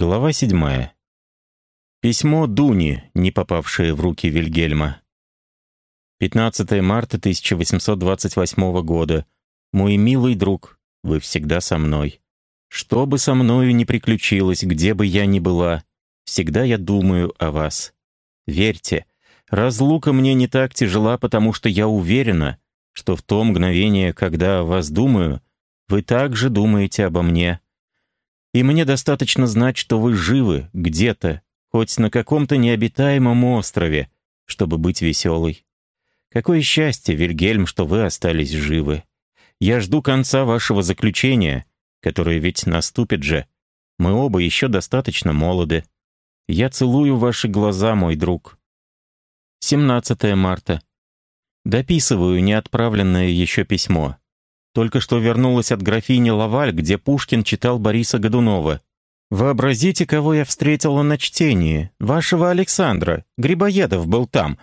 Глава седьмая. Письмо Дуни, не попавшее в руки Вильгельма. 15 марта 1828 года. Мой милый друг, вы всегда со мной. Что бы со мною ни приключилось, где бы я ни была, всегда я думаю о вас. Верьте, разлука мне не так тяжела, потому что я уверена, что в то мгновение, когда о вас думаю, вы также думаете обо мне — и мне достаточно знать, что вы живы где-то, хоть на каком-то необитаемом острове, чтобы быть веселой. Какое счастье, Вильгельм, что вы остались живы. Я жду конца вашего заключения, которое ведь наступит же. Мы оба еще достаточно молоды. Я целую ваши глаза, мой друг. 17 марта. Дописываю неотправленное еще письмо. Только что вернулась от графини Лаваль, где Пушкин читал Бориса Годунова. «Вообразите, кого я встретила на чтении. Вашего Александра. Грибоедов был там.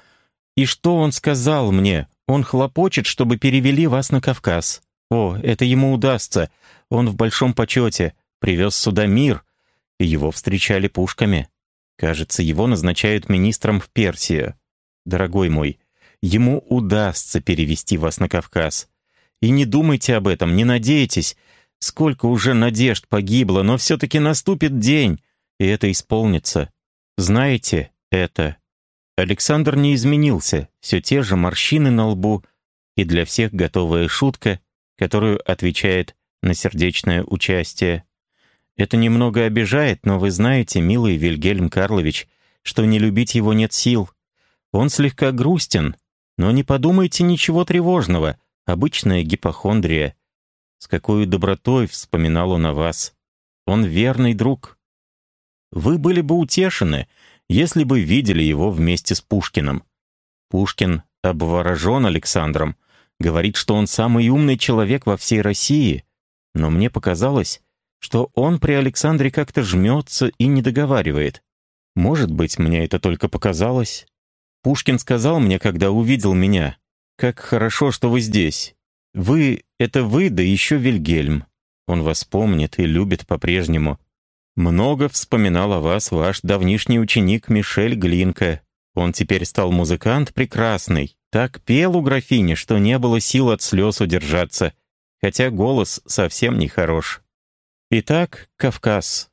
И что он сказал мне? Он хлопочет, чтобы перевели вас на Кавказ. О, это ему удастся. Он в большом почете. Привез сюда мир. Его встречали пушками. Кажется, его назначают министром в Персию. Дорогой мой, ему удастся перевести вас на Кавказ. И не думайте об этом, не надейтесь. Сколько уже надежд погибло, но все-таки наступит день, и это исполнится. Знаете это. Александр не изменился, все те же морщины на лбу и для всех готовая шутка, которую отвечает на сердечное участие. Это немного обижает, но вы знаете, милый Вильгельм Карлович, что не любить его нет сил. Он слегка грустен, но не подумайте ничего тревожного — Обычная гипохондрия. С какой добротой вспоминал он о вас. Он верный друг. Вы были бы утешены, если бы видели его вместе с Пушкиным. Пушкин обворожен Александром, говорит, что он самый умный человек во всей России, но мне показалось, что он при Александре как-то жмется и не договаривает. Может быть, мне это только показалось. Пушкин сказал мне, когда увидел меня, «Как хорошо, что вы здесь. Вы — это вы, да еще Вильгельм. Он вас помнит и любит по-прежнему. Много вспоминал о вас ваш давнишний ученик Мишель Глинка. Он теперь стал музыкант прекрасный. Так пел у графини, что не было сил от слез удержаться, хотя голос совсем не хорош. Итак, Кавказ.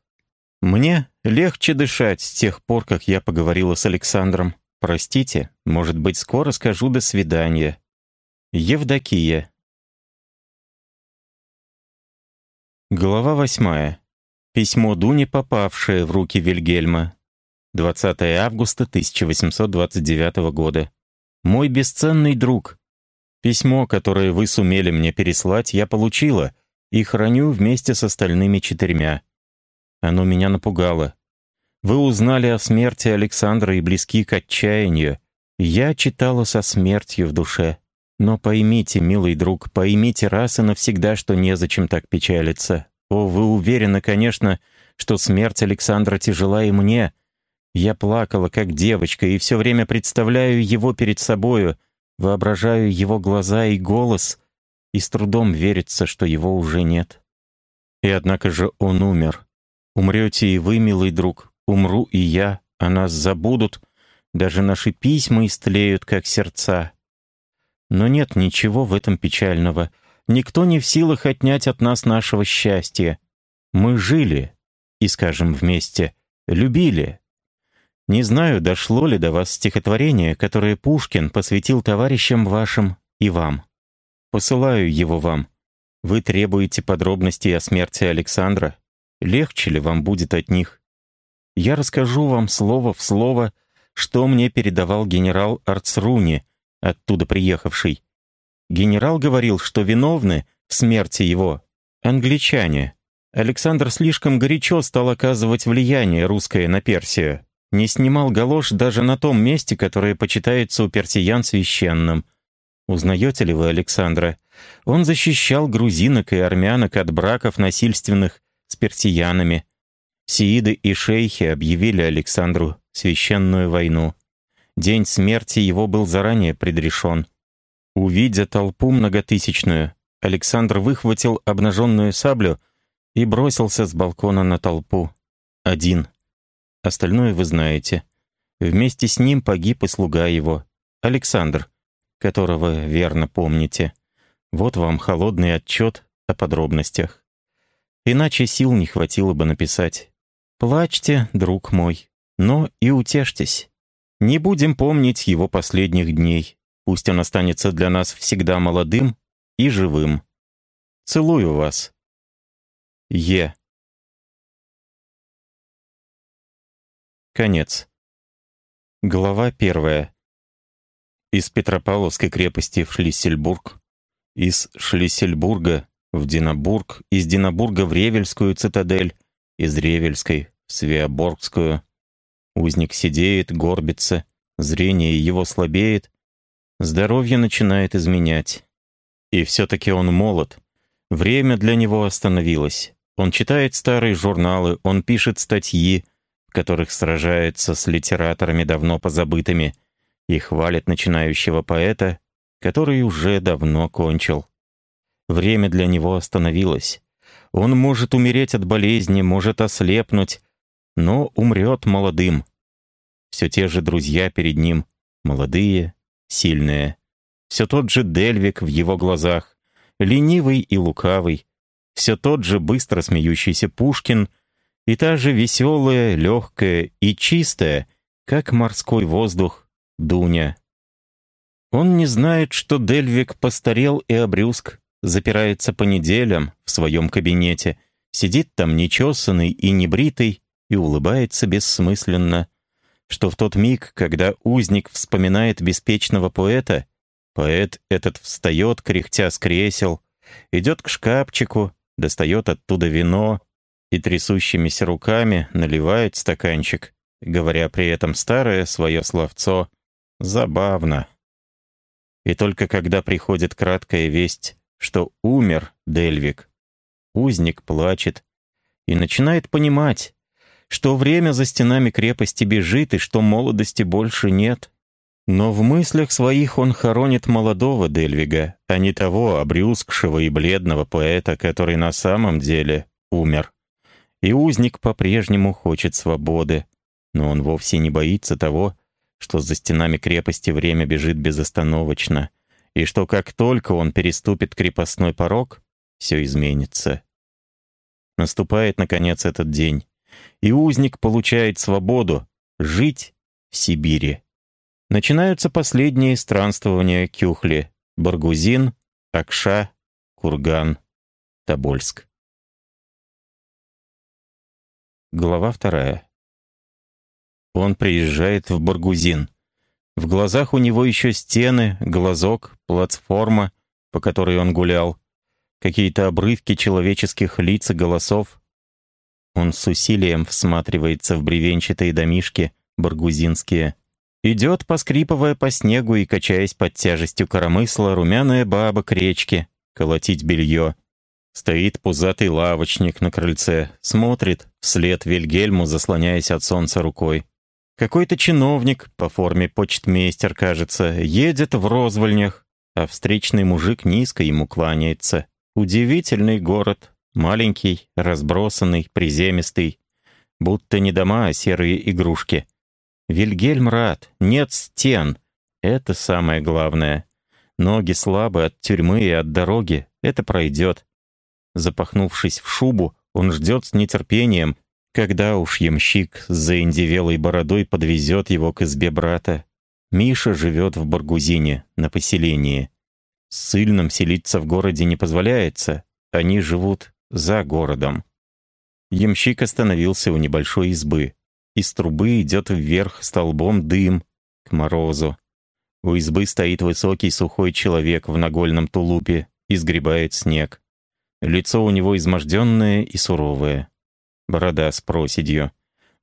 Мне легче дышать с тех пор, как я поговорила с Александром. Простите, может быть, скоро скажу «до свидания». Евдокия. Глава восьмая. Письмо Дуни, попавшее в руки Вильгельма. 20 августа 1829 года. «Мой бесценный друг. Письмо, которое вы сумели мне переслать, я получила и храню вместе с остальными четырьмя. Оно меня напугало. Вы узнали о смерти Александра и близки к отчаянию. Я читала со смертью в душе. Но поймите, милый друг, поймите раз и навсегда, что незачем так печалиться. О, вы уверены, конечно, что смерть Александра тяжела и мне. Я плакала, как девочка, и все время представляю его перед собою, воображаю его глаза и голос, и с трудом верится, что его уже нет. И однако же он умер. Умрете и вы, милый друг, Умру и я, о нас забудут, даже наши письма истлеют, как сердца. Но нет ничего в этом печального. Никто не в силах отнять от нас нашего счастья. Мы жили, и, скажем вместе, любили. Не знаю, дошло ли до вас стихотворение, которое Пушкин посвятил товарищам вашим и вам. Посылаю его вам. Вы требуете подробностей о смерти Александра. Легче ли вам будет от них? Я расскажу вам слово в слово, что мне передавал генерал Арцруни, оттуда приехавший. Генерал говорил, что виновны в смерти его англичане. Александр слишком горячо стал оказывать влияние русское на Персию. Не снимал галош даже на том месте, которое почитается у персиян священным. Узнаете ли вы Александра? Он защищал грузинок и армянок от браков насильственных с персиянами. Сииды и шейхи объявили Александру священную войну. День смерти его был заранее предрешен. Увидя толпу многотысячную, Александр выхватил обнаженную саблю и бросился с балкона на толпу. один. Остальное вы знаете. Вместе с ним погиб и слуга его, Александр, которого верно помните. Вот вам холодный отчет о подробностях. Иначе сил не хватило бы написать. Плачьте, друг мой, но и утешьтесь. Не будем помнить его последних дней. Пусть он останется для нас всегда молодым и живым. Целую вас. Е. Конец. Глава первая. Из Петропавловской крепости в Шлиссельбург, из Шлиссельбурга в Динабург, из Динабурга в Ревельскую цитадель, из Ревельской Свеоборгскую. Узник сидеет, горбится, зрение его слабеет, здоровье начинает изменять. И все-таки он молод. Время для него остановилось. Он читает старые журналы, он пишет статьи, в которых сражается с литераторами давно позабытыми и хвалит начинающего поэта, который уже давно кончил. Время для него остановилось. Он может умереть от болезни, может ослепнуть, но умрет молодым. Все те же друзья перед ним, молодые, сильные. Все тот же Дельвик в его глазах, ленивый и лукавый. Все тот же быстро смеющийся Пушкин и та же веселая, легкая и чистая, как морской воздух, Дуня. Он не знает, что Дельвик постарел и обрюзг, запирается по неделям в своем кабинете, сидит там нечесанный и небритый и улыбается бессмысленно, что в тот миг, когда узник вспоминает беспечного поэта, поэт этот встает, кряхтя с кресел, идет к шкафчику, достает оттуда вино и трясущимися руками наливает стаканчик, говоря при этом старое свое словцо «забавно». И только когда приходит краткая весть, что умер Дельвик, узник плачет и начинает понимать, что время за стенами крепости бежит и что молодости больше нет. Но в мыслях своих он хоронит молодого Дельвига, а не того обрюзгшего и бледного поэта, который на самом деле умер. И узник по-прежнему хочет свободы, но он вовсе не боится того, что за стенами крепости время бежит безостановочно, и что как только он переступит крепостной порог, все изменится. Наступает, наконец, этот день, и узник получает свободу жить в Сибири. Начинаются последние странствования Кюхли, Баргузин, Акша, Курган, Тобольск. Глава вторая. Он приезжает в Баргузин. В глазах у него еще стены, глазок, платформа, по которой он гулял, какие-то обрывки человеческих лиц и голосов. Он с усилием всматривается в бревенчатые домишки, баргузинские. Идет, поскрипывая по снегу и качаясь под тяжестью коромысла, румяная баба к речке, колотить белье. Стоит пузатый лавочник на крыльце, смотрит вслед Вильгельму, заслоняясь от солнца рукой. Какой-то чиновник, по форме почтмейстер, кажется, едет в розвольнях, а встречный мужик низко ему кланяется. Удивительный город, маленький, разбросанный, приземистый. Будто не дома, а серые игрушки. Вильгельм рад, нет стен. Это самое главное. Ноги слабы от тюрьмы и от дороги, это пройдет. Запахнувшись в шубу, он ждет с нетерпением, когда уж ямщик с заиндевелой бородой подвезет его к избе брата? Миша живет в Баргузине, на поселении. Сыльным селиться в городе не позволяется, они живут за городом. Ямщик остановился у небольшой избы. Из трубы идет вверх столбом дым к морозу. У избы стоит высокий сухой человек в нагольном тулупе и сгребает снег. Лицо у него изможденное и суровое борода с проседью.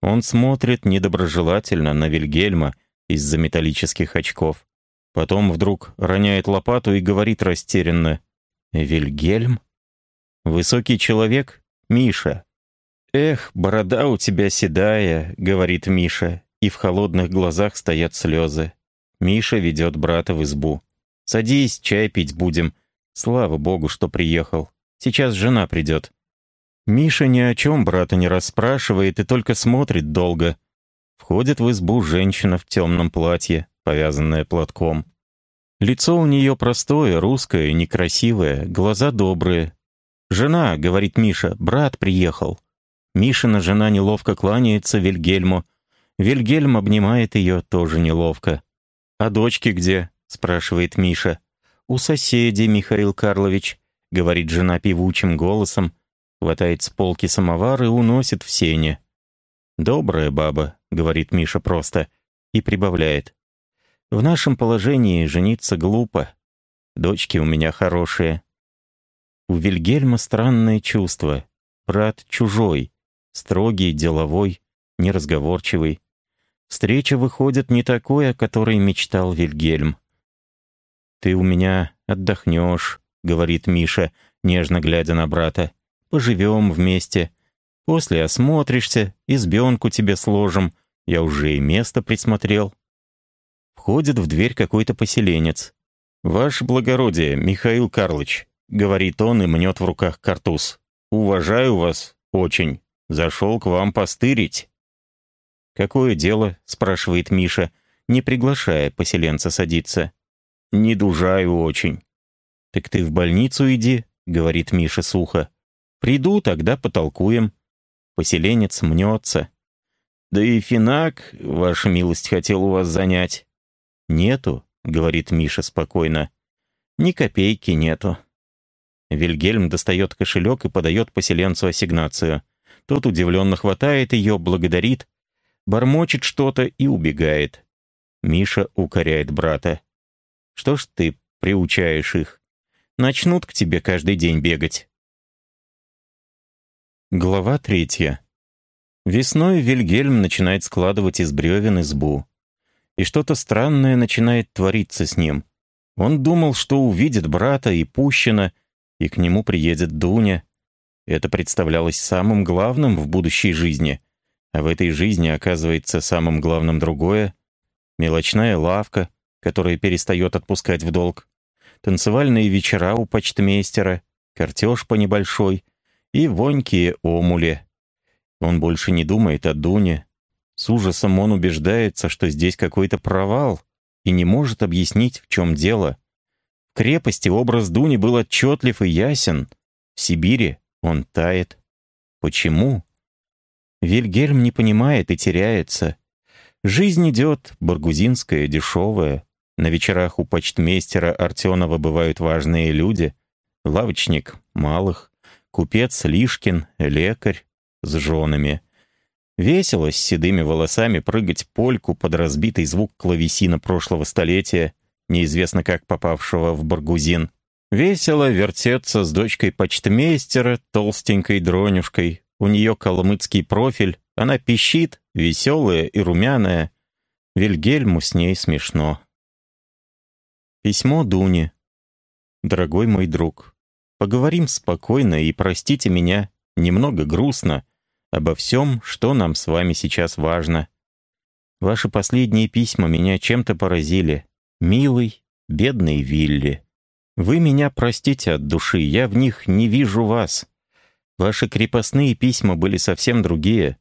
Он смотрит недоброжелательно на Вильгельма из-за металлических очков. Потом вдруг роняет лопату и говорит растерянно. «Вильгельм? Высокий человек? Миша». «Эх, борода у тебя седая», — говорит Миша, и в холодных глазах стоят слезы. Миша ведет брата в избу. «Садись, чай пить будем. Слава богу, что приехал. Сейчас жена придет». Миша ни о чем брата не расспрашивает и только смотрит долго. Входит в избу женщина в темном платье, повязанная платком. Лицо у нее простое, русское, некрасивое, глаза добрые. «Жена», — говорит Миша, — «брат приехал». Мишина жена неловко кланяется Вильгельму. Вильгельм обнимает ее, тоже неловко. «А дочки где?» — спрашивает Миша. «У соседей, Михаил Карлович», — говорит жена певучим голосом, хватает с полки самовар и уносит в сене. «Добрая баба», — говорит Миша просто, и прибавляет. «В нашем положении жениться глупо. Дочки у меня хорошие». У Вильгельма странное чувство. Брат чужой, строгий, деловой, неразговорчивый. Встреча выходит не такой, о которой мечтал Вильгельм. «Ты у меня отдохнешь», — говорит Миша, нежно глядя на брата. «Поживем вместе. После осмотришься, избенку тебе сложим. Я уже и место присмотрел». Входит в дверь какой-то поселенец. «Ваше благородие, Михаил Карлыч», — говорит он и мнет в руках картуз. «Уважаю вас очень. Зашел к вам постырить». «Какое дело?» — спрашивает Миша, не приглашая поселенца садиться. «Не дужаю очень». «Так ты в больницу иди», — говорит Миша сухо. «Приду, тогда потолкуем». Поселенец мнется. «Да и финак, ваша милость, хотел у вас занять». «Нету», — говорит Миша спокойно. «Ни копейки нету». Вильгельм достает кошелек и подает поселенцу ассигнацию. Тот удивленно хватает ее, благодарит, бормочет что-то и убегает. Миша укоряет брата. «Что ж ты приучаешь их? Начнут к тебе каждый день бегать». Глава третья. Весной Вильгельм начинает складывать из бревен избу. И что-то странное начинает твориться с ним. Он думал, что увидит брата и Пущина, и к нему приедет Дуня. Это представлялось самым главным в будущей жизни. А в этой жизни оказывается самым главным другое. Мелочная лавка, которая перестает отпускать в долг. Танцевальные вечера у почтмейстера, картеж по небольшой и вонькие омули. Он больше не думает о Дуне. С ужасом он убеждается, что здесь какой-то провал, и не может объяснить, в чем дело. В крепости образ Дуни был отчетлив и ясен. В Сибири он тает. Почему? Вильгельм не понимает и теряется. Жизнь идет, баргузинская, дешевая. На вечерах у почтмейстера Артенова бывают важные люди. Лавочник — малых, купец Лишкин, лекарь с женами. Весело с седыми волосами прыгать польку под разбитый звук клавесина прошлого столетия, неизвестно как попавшего в Баргузин. Весело вертеться с дочкой почтмейстера, толстенькой дронюшкой. У нее калмыцкий профиль, она пищит, веселая и румяная. Вильгельму с ней смешно. Письмо Дуне. «Дорогой мой друг, поговорим спокойно и простите меня, немного грустно, обо всем, что нам с вами сейчас важно. Ваши последние письма меня чем-то поразили. Милый, бедный Вилли. Вы меня простите от души, я в них не вижу вас. Ваши крепостные письма были совсем другие.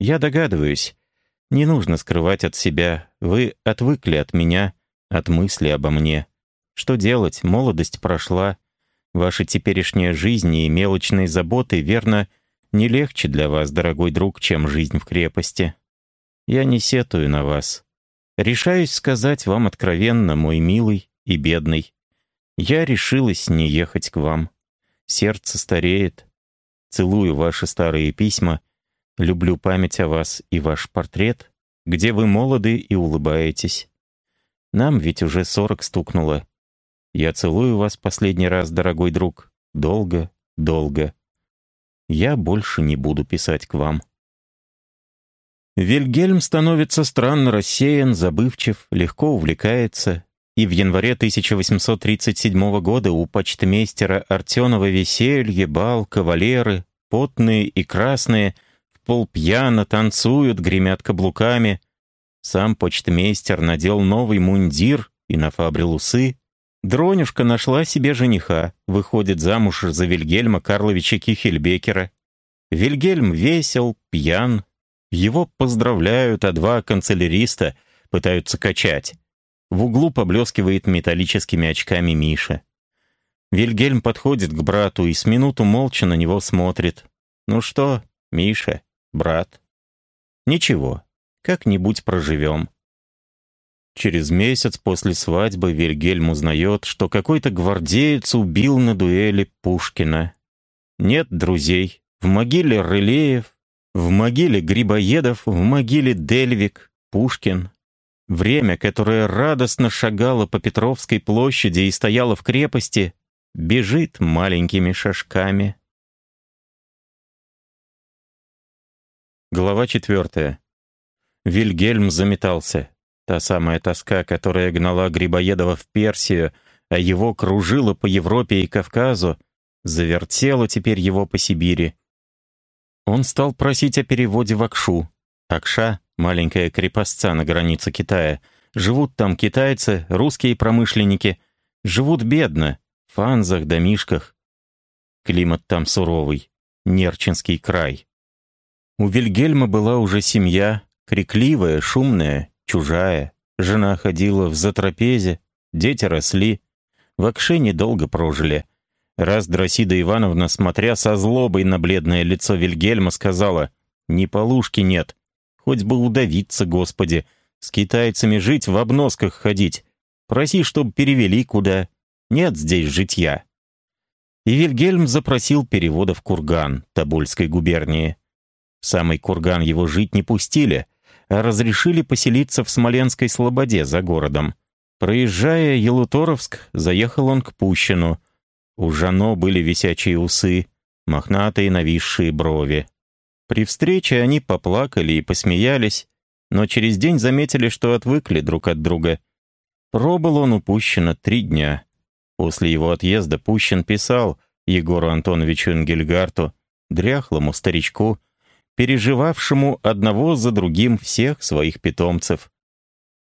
Я догадываюсь. Не нужно скрывать от себя. Вы отвыкли от меня, от мысли обо мне. Что делать? Молодость прошла. Ваша теперешняя жизнь и мелочные заботы, верно, не легче для вас, дорогой друг, чем жизнь в крепости. Я не сетую на вас. Решаюсь сказать вам откровенно, мой милый и бедный. Я решилась не ехать к вам. Сердце стареет. Целую ваши старые письма. Люблю память о вас и ваш портрет, где вы молоды и улыбаетесь. Нам ведь уже сорок стукнуло. Я целую вас последний раз, дорогой друг. Долго, долго. Я больше не буду писать к вам. Вильгельм становится странно рассеян, забывчив, легко увлекается, и в январе 1837 года у почтмейстера Артенова веселье, бал, кавалеры, потные и красные, в полпьяно танцуют, гремят каблуками. Сам почтмейстер надел новый мундир и нафабрил усы. Дронюшка нашла себе жениха, выходит замуж за Вильгельма Карловича Кихельбекера. Вильгельм весел, пьян. Его поздравляют, а два канцеляриста пытаются качать. В углу поблескивает металлическими очками Миша. Вильгельм подходит к брату и с минуту молча на него смотрит. «Ну что, Миша, брат?» «Ничего, как-нибудь проживем». Через месяц после свадьбы Вильгельм узнает, что какой-то гвардеец убил на дуэли Пушкина. Нет друзей. В могиле Рылеев, в могиле Грибоедов, в могиле Дельвик, Пушкин. Время, которое радостно шагало по Петровской площади и стояло в крепости, бежит маленькими шажками. Глава четвертая. Вильгельм заметался. Та самая тоска, которая гнала Грибоедова в Персию, а его кружила по Европе и Кавказу, завертела теперь его по Сибири. Он стал просить о переводе в Акшу. Акша — маленькая крепостца на границе Китая. Живут там китайцы, русские промышленники. Живут бедно, в фанзах, домишках. Климат там суровый. Нерчинский край. У Вильгельма была уже семья, крикливая, шумная, чужая. Жена ходила в затрапезе, дети росли. В Акше недолго прожили — Раз Дросида Ивановна, смотря со злобой на бледное лицо Вильгельма, сказала, «Ни полушки нет, хоть бы удавиться, Господи, с китайцами жить, в обносках ходить. Проси, чтоб перевели куда. Нет здесь житья». И Вильгельм запросил перевода в Курган, Тобольской губернии. В самый Курган его жить не пустили, а разрешили поселиться в Смоленской Слободе за городом. Проезжая Елуторовск, заехал он к Пущину — у Жано были висячие усы, мохнатые нависшие брови. При встрече они поплакали и посмеялись, но через день заметили, что отвыкли друг от друга. Пробыл он упущено три дня. После его отъезда Пущин писал Егору Антоновичу Энгельгарту, дряхлому старичку, переживавшему одного за другим всех своих питомцев.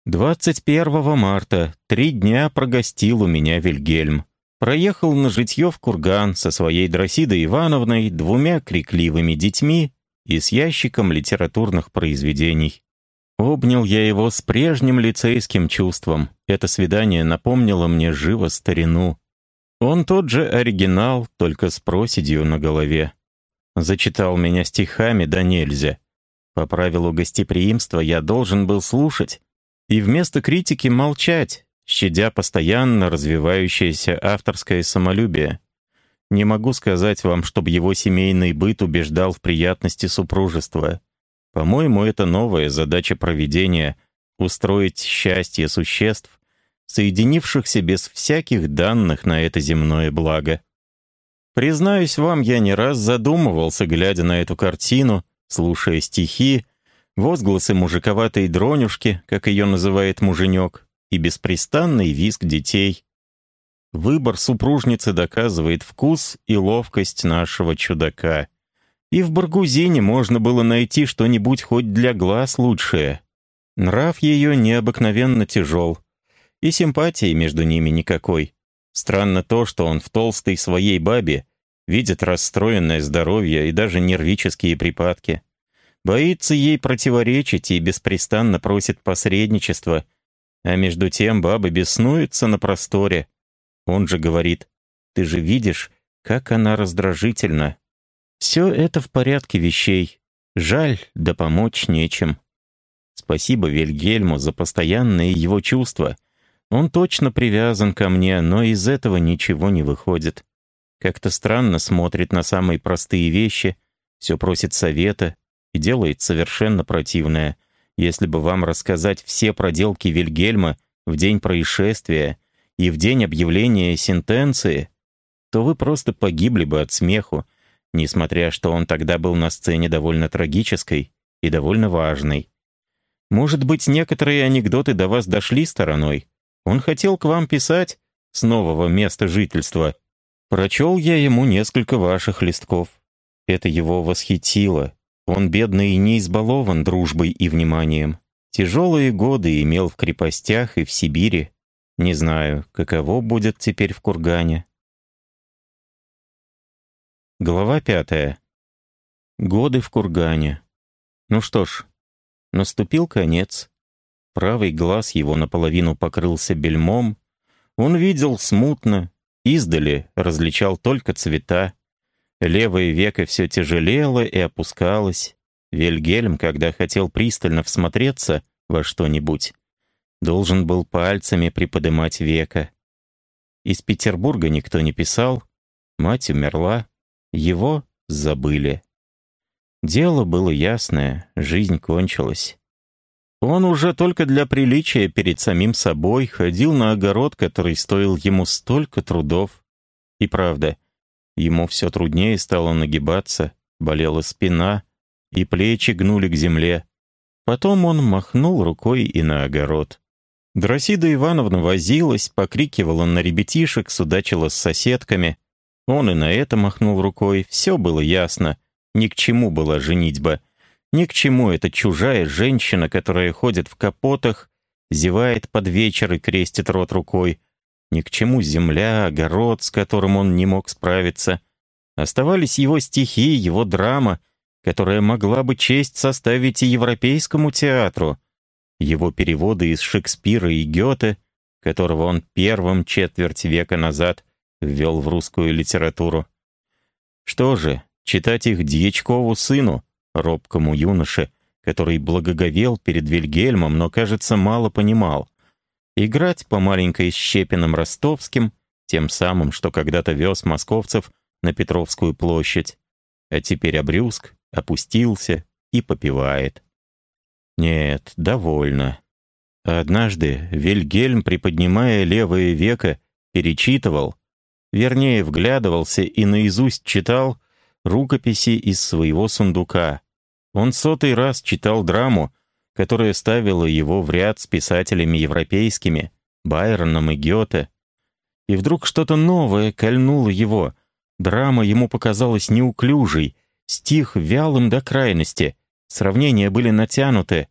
21 марта три дня прогостил у меня Вильгельм проехал на житье в Курган со своей Дросидой Ивановной, двумя крикливыми детьми и с ящиком литературных произведений. Обнял я его с прежним лицейским чувством. Это свидание напомнило мне живо старину. Он тот же оригинал, только с проседью на голове. Зачитал меня стихами, да нельзя. По правилу гостеприимства я должен был слушать и вместо критики молчать, щадя постоянно развивающееся авторское самолюбие. Не могу сказать вам, чтобы его семейный быт убеждал в приятности супружества. По-моему, это новая задача проведения — устроить счастье существ, соединившихся без всяких данных на это земное благо. Признаюсь вам, я не раз задумывался, глядя на эту картину, слушая стихи, возгласы мужиковатой дронюшки, как ее называет муженек, и беспрестанный визг детей. Выбор супружницы доказывает вкус и ловкость нашего чудака. И в Баргузине можно было найти что-нибудь хоть для глаз лучшее. Нрав ее необыкновенно тяжел, и симпатии между ними никакой. Странно то, что он в толстой своей бабе видит расстроенное здоровье и даже нервические припадки. Боится ей противоречить и беспрестанно просит посредничества — а между тем баба беснуется на просторе. Он же говорит, ты же видишь, как она раздражительна. Все это в порядке вещей. Жаль, да помочь нечем. Спасибо Вильгельму за постоянные его чувства. Он точно привязан ко мне, но из этого ничего не выходит. Как-то странно смотрит на самые простые вещи, все просит совета и делает совершенно противное — если бы вам рассказать все проделки Вильгельма в день происшествия и в день объявления сентенции, то вы просто погибли бы от смеху, несмотря что он тогда был на сцене довольно трагической и довольно важной. Может быть, некоторые анекдоты до вас дошли стороной. Он хотел к вам писать с нового места жительства. Прочел я ему несколько ваших листков. Это его восхитило, он, бедный, не избалован дружбой и вниманием. Тяжелые годы имел в крепостях и в Сибири. Не знаю, каково будет теперь в Кургане. Глава пятая. Годы в кургане. Ну что ж, наступил конец. Правый глаз его наполовину покрылся бельмом. Он видел смутно, издали различал только цвета. Левое веко все тяжелело и опускалось. Вильгельм, когда хотел пристально всмотреться во что-нибудь, должен был пальцами приподымать веко. Из Петербурга никто не писал, мать умерла, его забыли. Дело было ясное, жизнь кончилась. Он уже только для приличия перед самим собой ходил на огород, который стоил ему столько трудов. И правда, ему все труднее стало нагибаться, болела спина, и плечи гнули к земле. Потом он махнул рукой и на огород. Дросида Ивановна возилась, покрикивала на ребятишек, судачила с соседками. Он и на это махнул рукой, все было ясно. Ни к чему была женитьба. Ни к чему эта чужая женщина, которая ходит в капотах, зевает под вечер и крестит рот рукой. Ни к чему земля, огород, с которым он не мог справиться. Оставались его стихи, его драма, которая могла бы честь составить и европейскому театру. Его переводы из Шекспира и Гёте, которого он первым четверть века назад ввел в русскую литературу. Что же, читать их Дьячкову сыну, робкому юноше, который благоговел перед Вильгельмом, но, кажется, мало понимал. Играть по маленькой Щепиным Ростовским, тем самым, что когда-то вез московцев на Петровскую площадь, а теперь обрюзг, опустился и попивает. Нет, довольно. Однажды Вильгельм, приподнимая левое веко, перечитывал, вернее, вглядывался и наизусть читал рукописи из своего сундука. Он сотый раз читал драму, которая ставила его в ряд с писателями европейскими, Байроном и Гёте. И вдруг что-то новое кольнуло его. Драма ему показалась неуклюжей, стих вялым до крайности, сравнения были натянуты.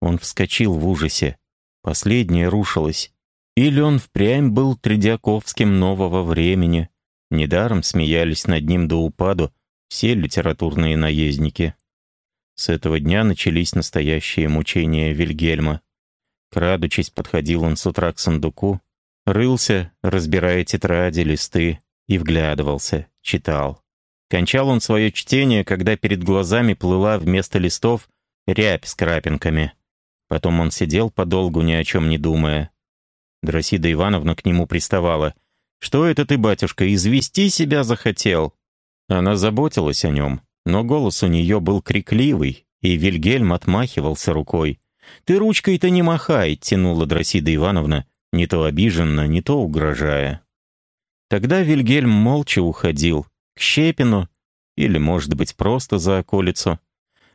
Он вскочил в ужасе. Последнее рушилось. Или он впрямь был Тредяковским нового времени. Недаром смеялись над ним до упаду все литературные наездники. С этого дня начались настоящие мучения Вильгельма. Крадучись, подходил он с утра к сундуку, рылся, разбирая тетради, листы, и вглядывался, читал. Кончал он свое чтение, когда перед глазами плыла вместо листов рябь с крапинками. Потом он сидел подолгу, ни о чем не думая. Дросида Ивановна к нему приставала. «Что это ты, батюшка, извести себя захотел?» Она заботилась о нем, но голос у нее был крикливый, и Вильгельм отмахивался рукой. «Ты ручкой-то не махай», — тянула Дросида Ивановна, не то обиженно, не то угрожая. Тогда Вильгельм молча уходил к Щепину или, может быть, просто за околицу.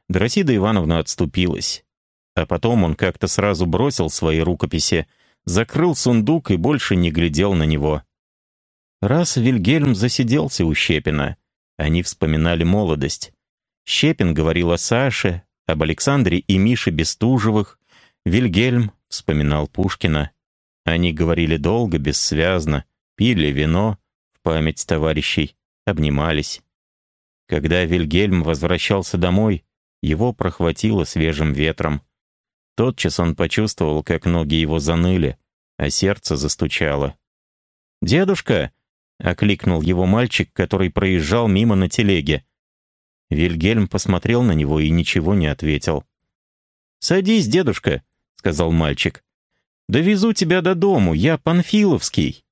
Дросида Ивановна отступилась. А потом он как-то сразу бросил свои рукописи, закрыл сундук и больше не глядел на него. Раз Вильгельм засиделся у Щепина, они вспоминали молодость. Щепин говорил о Саше, об Александре и Мише Бестужевых. Вильгельм вспоминал Пушкина. Они говорили долго, бессвязно, пили вино в память товарищей, обнимались. Когда Вильгельм возвращался домой, его прохватило свежим ветром. Тотчас он почувствовал, как ноги его заныли, а сердце застучало. «Дедушка!» — окликнул его мальчик, который проезжал мимо на телеге. Вильгельм посмотрел на него и ничего не ответил. «Садись, дедушка», — сказал мальчик. «Довезу тебя до дому, я Панфиловский».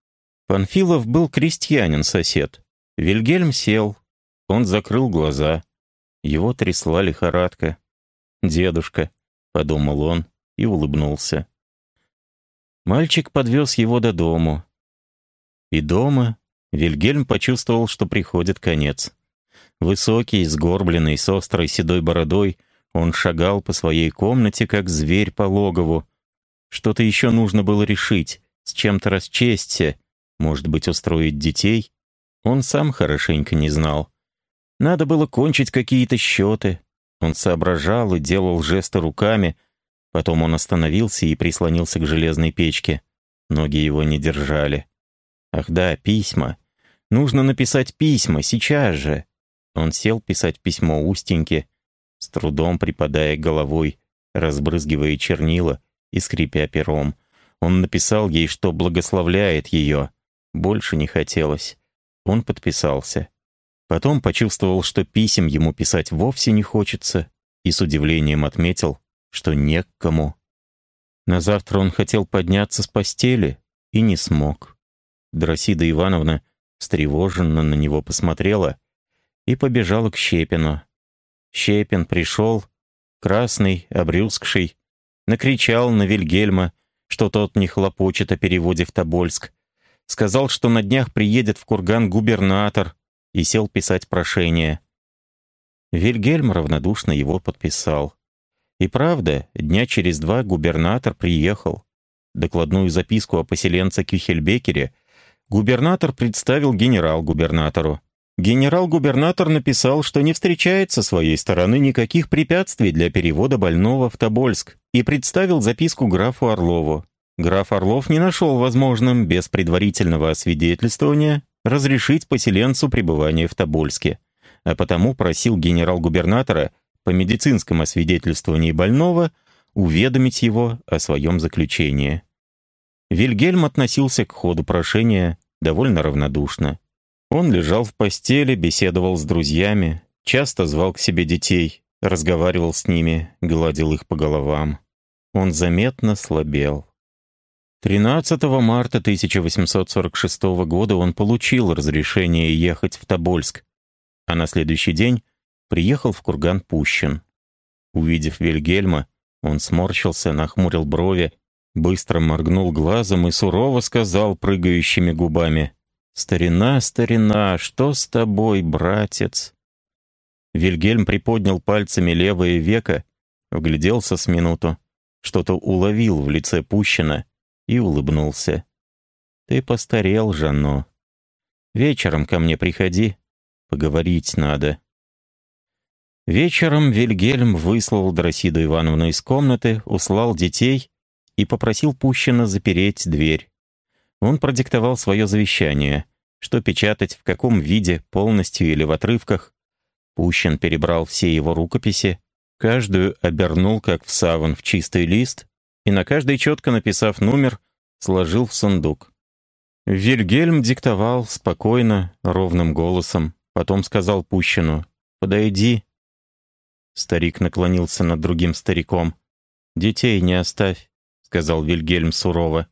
Панфилов был крестьянин-сосед. Вильгельм сел. Он закрыл глаза. Его трясла лихорадка. «Дедушка», — подумал он и улыбнулся. Мальчик подвез его до дому. И дома Вильгельм почувствовал, что приходит конец. Высокий, сгорбленный, с острой седой бородой, он шагал по своей комнате, как зверь по логову. Что-то еще нужно было решить, с чем-то расчесться, может быть, устроить детей. Он сам хорошенько не знал. Надо было кончить какие-то счеты. Он соображал и делал жесты руками. Потом он остановился и прислонился к железной печке. Ноги его не держали. Ах да, письма. Нужно написать письма, сейчас же. Он сел писать письмо Устеньке, с трудом припадая головой, разбрызгивая чернила и скрипя пером. Он написал ей, что благословляет ее. Больше не хотелось. Он подписался. Потом почувствовал, что писем ему писать вовсе не хочется, и с удивлением отметил, что не к кому. На завтра он хотел подняться с постели и не смог. Дросида Ивановна встревоженно на него посмотрела и побежала к Щепину. Щепин пришел, красный, обрюзгший, накричал на Вильгельма, что тот не хлопочет о переводе в Тобольск, сказал, что на днях приедет в Курган губернатор, и сел писать прошение. Вильгельм равнодушно его подписал. И правда, дня через два губернатор приехал. Докладную записку о поселенце Кюхельбекере губернатор представил генерал-губернатору. Генерал-губернатор написал, что не встречает со своей стороны никаких препятствий для перевода больного в Тобольск, и представил записку графу Орлову. Граф Орлов не нашел возможным без предварительного освидетельствования разрешить поселенцу пребывание в Тобольске, а потому просил генерал-губернатора по медицинскому освидетельствованию больного уведомить его о своем заключении. Вильгельм относился к ходу прошения довольно равнодушно. Он лежал в постели, беседовал с друзьями, часто звал к себе детей, разговаривал с ними, гладил их по головам. Он заметно слабел. 13 марта 1846 года он получил разрешение ехать в Тобольск, а на следующий день приехал в курган Пущин. Увидев Вильгельма, он сморщился, нахмурил брови, быстро моргнул глазом и сурово сказал прыгающими губами «Старина, старина, что с тобой, братец?» Вильгельм приподнял пальцами левое веко, вгляделся с минуту, что-то уловил в лице Пущина и улыбнулся. «Ты постарел, Жанно. Вечером ко мне приходи, поговорить надо». Вечером Вильгельм выслал Дросиду Ивановну из комнаты, услал детей и попросил Пущина запереть дверь. Он продиктовал свое завещание, что печатать, в каком виде, полностью или в отрывках. Пущин перебрал все его рукописи, каждую обернул, как в саван, в чистый лист, и на каждой четко написав номер, сложил в сундук. Вильгельм диктовал спокойно, ровным голосом, потом сказал Пущину «Подойди». Старик наклонился над другим стариком. «Детей не оставь», — сказал Вильгельм сурово.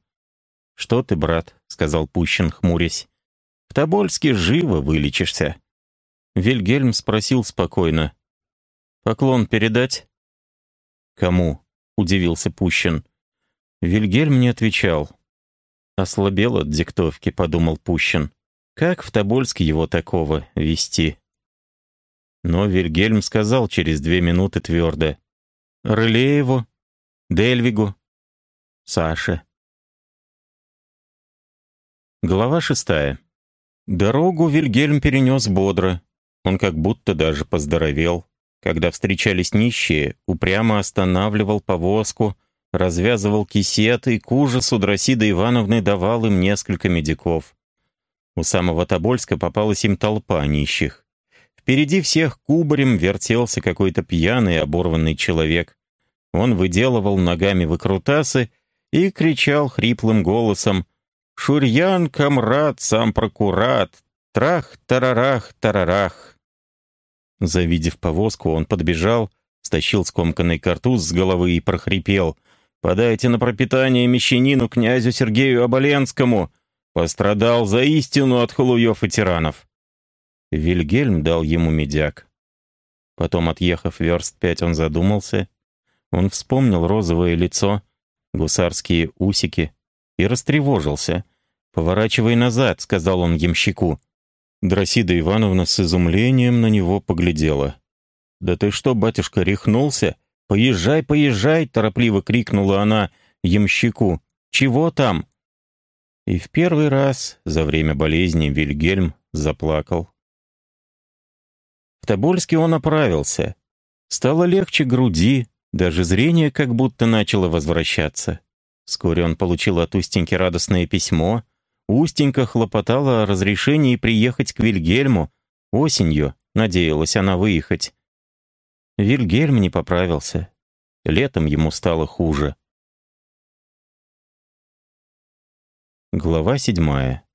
«Что ты, брат?» — сказал Пущин, хмурясь. «В Тобольске живо вылечишься». Вильгельм спросил спокойно. «Поклон передать?» «Кому?» — удивился Пущин. Вильгельм не отвечал. «Ослабел от диктовки», — подумал Пущин. «Как в Тобольске его такого вести?» Но Вильгельм сказал через две минуты твердо. «Рылееву, Дельвигу, Саше». Глава шестая. Дорогу Вильгельм перенес бодро. Он как будто даже поздоровел. Когда встречались нищие, упрямо останавливал повозку, развязывал кисеты и к ужасу Дросида Ивановны давал им несколько медиков. У самого Тобольска попалась им толпа нищих. Впереди всех кубарем вертелся какой-то пьяный оборванный человек. Он выделывал ногами выкрутасы и кричал хриплым голосом Шурьян, комрад, сам прокурат, трах-тарарах-тарарах. Завидев повозку, он подбежал, стащил скомканный картуз с головы и прохрипел. «Подайте на пропитание мещанину князю Сергею Оболенскому! Пострадал за истину от холуев и тиранов!» Вильгельм дал ему медяк. Потом, отъехав верст пять, он задумался. Он вспомнил розовое лицо, гусарские усики, и растревожился. «Поворачивай назад», — сказал он ямщику. Дросида Ивановна с изумлением на него поглядела. «Да ты что, батюшка, рехнулся? Поезжай, поезжай!» — торопливо крикнула она ямщику. «Чего там?» И в первый раз за время болезни Вильгельм заплакал. В Тобольске он оправился. Стало легче груди, даже зрение как будто начало возвращаться. Вскоре он получил от Устеньки радостное письмо. Устенька хлопотала о разрешении приехать к Вильгельму осенью надеялась она выехать. Вильгельм не поправился. Летом ему стало хуже. Глава седьмая.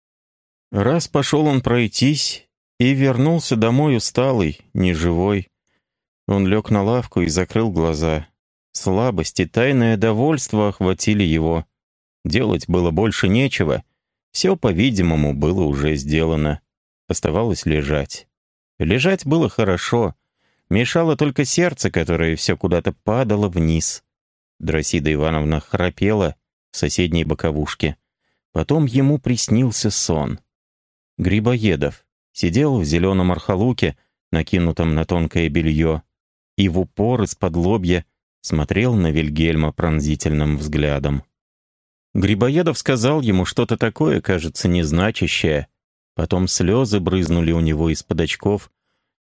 Раз пошел он пройтись и вернулся домой усталый, неживой. Он лег на лавку и закрыл глаза. Слабость и тайное довольство охватили его. Делать было больше нечего. Все, по-видимому, было уже сделано. Оставалось лежать. Лежать было хорошо. Мешало только сердце, которое все куда-то падало вниз. Дросида Ивановна храпела в соседней боковушке. Потом ему приснился сон. Грибоедов сидел в зеленом архалуке, накинутом на тонкое белье, и в упор из-под лобья смотрел на Вильгельма пронзительным взглядом. Грибоедов сказал ему что-то такое, кажется, незначащее. Потом слезы брызнули у него из-под очков,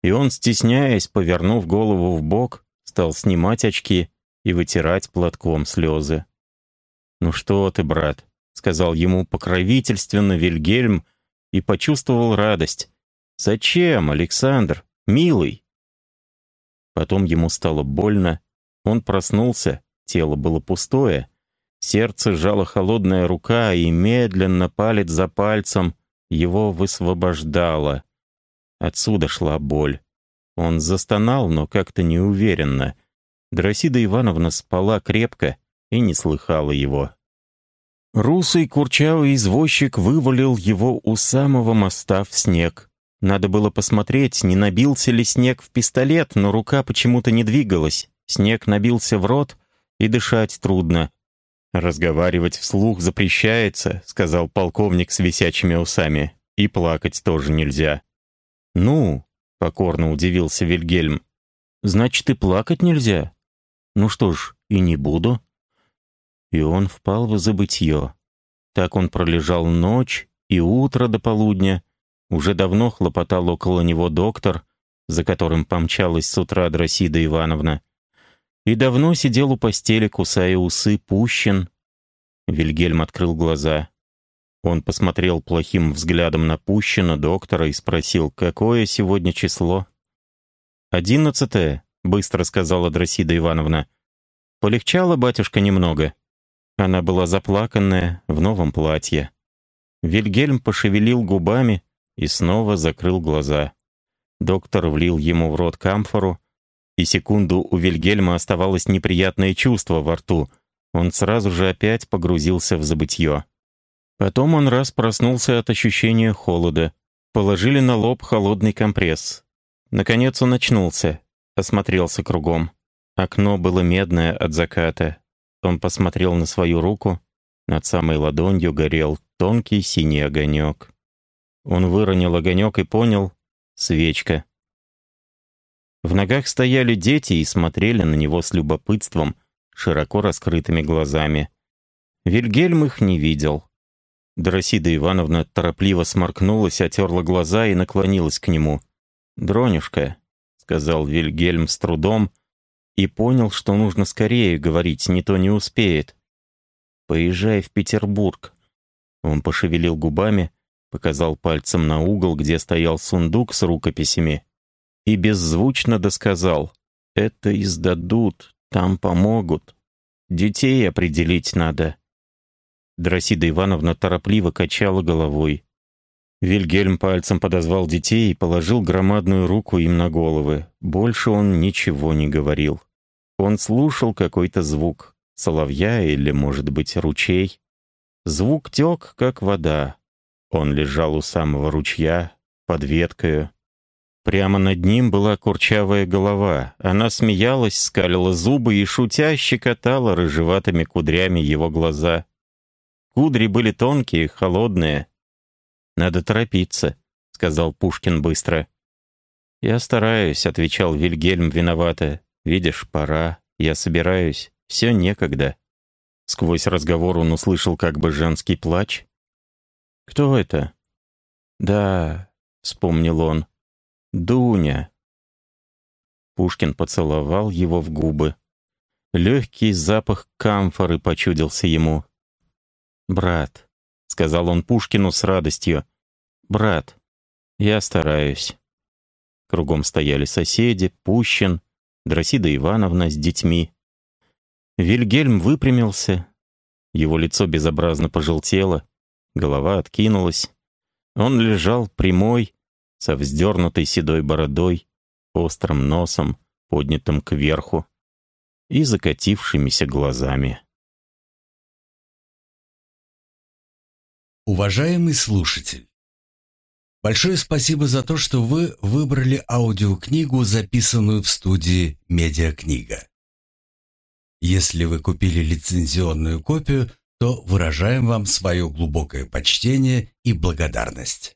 и он, стесняясь, повернув голову в бок, стал снимать очки и вытирать платком слезы. «Ну что ты, брат?» — сказал ему покровительственно Вильгельм и почувствовал радость. «Зачем, Александр? Милый!» Потом ему стало больно, он проснулся, тело было пустое, сердце сжала холодная рука, и медленно, палец за пальцем, его высвобождало. Отсюда шла боль. Он застонал, но как-то неуверенно. Дросида Ивановна спала крепко и не слыхала его. Русый курчавый извозчик вывалил его у самого моста в снег. Надо было посмотреть, не набился ли снег в пистолет, но рука почему-то не двигалась. Снег набился в рот, и дышать трудно. «Разговаривать вслух запрещается», — сказал полковник с висячими усами. «И плакать тоже нельзя». «Ну?» — покорно удивился Вильгельм. «Значит, и плакать нельзя? Ну что ж, и не буду». И он впал в забытье. Так он пролежал ночь и утро до полудня. Уже давно хлопотал около него доктор, за которым помчалась с утра Дросида Ивановна и давно сидел у постели, кусая усы, пущен. Вильгельм открыл глаза. Он посмотрел плохим взглядом на Пущина, доктора, и спросил, какое сегодня число. «Одиннадцатое», — быстро сказала Дросида Ивановна. «Полегчало, батюшка, немного». Она была заплаканная, в новом платье. Вильгельм пошевелил губами и снова закрыл глаза. Доктор влил ему в рот камфору, и секунду у Вильгельма оставалось неприятное чувство во рту. Он сразу же опять погрузился в забытье. Потом он раз проснулся от ощущения холода. Положили на лоб холодный компресс. Наконец он очнулся, осмотрелся кругом. Окно было медное от заката. Он посмотрел на свою руку. Над самой ладонью горел тонкий синий огонек. Он выронил огонек и понял — свечка. В ногах стояли дети и смотрели на него с любопытством, широко раскрытыми глазами. Вильгельм их не видел. Доросида Ивановна торопливо сморкнулась, отерла глаза и наклонилась к нему. «Дронюшка», — сказал Вильгельм с трудом, и понял, что нужно скорее говорить, не то не успеет. «Поезжай в Петербург». Он пошевелил губами, показал пальцем на угол, где стоял сундук с рукописями и беззвучно досказал. «Это издадут, там помогут. Детей определить надо». Дросида Ивановна торопливо качала головой. Вильгельм пальцем подозвал детей и положил громадную руку им на головы. Больше он ничего не говорил. Он слушал какой-то звук. Соловья или, может быть, ручей. Звук тек, как вода. Он лежал у самого ручья, под веткою. Прямо над ним была курчавая голова. Она смеялась, скалила зубы и, шутя, щекотала рыжеватыми кудрями его глаза. Кудри были тонкие, холодные. «Надо торопиться», — сказал Пушкин быстро. «Я стараюсь», — отвечал Вильгельм виновато. «Видишь, пора. Я собираюсь. Все некогда». Сквозь разговор он услышал как бы женский плач. «Кто это?» «Да», — вспомнил он. «Дуня!» Пушкин поцеловал его в губы. Легкий запах камфоры почудился ему. «Брат», — сказал он Пушкину с радостью, — «брат, я стараюсь». Кругом стояли соседи, Пущин, Дросида Ивановна с детьми. Вильгельм выпрямился. Его лицо безобразно пожелтело, голова откинулась. Он лежал прямой, со вздернутой седой бородой, острым носом, поднятым кверху, и закатившимися глазами. Уважаемый слушатель, большое спасибо за то, что вы выбрали аудиокнигу, записанную в студии «Медиакнига». Если вы купили лицензионную копию, то выражаем вам свое глубокое почтение и благодарность.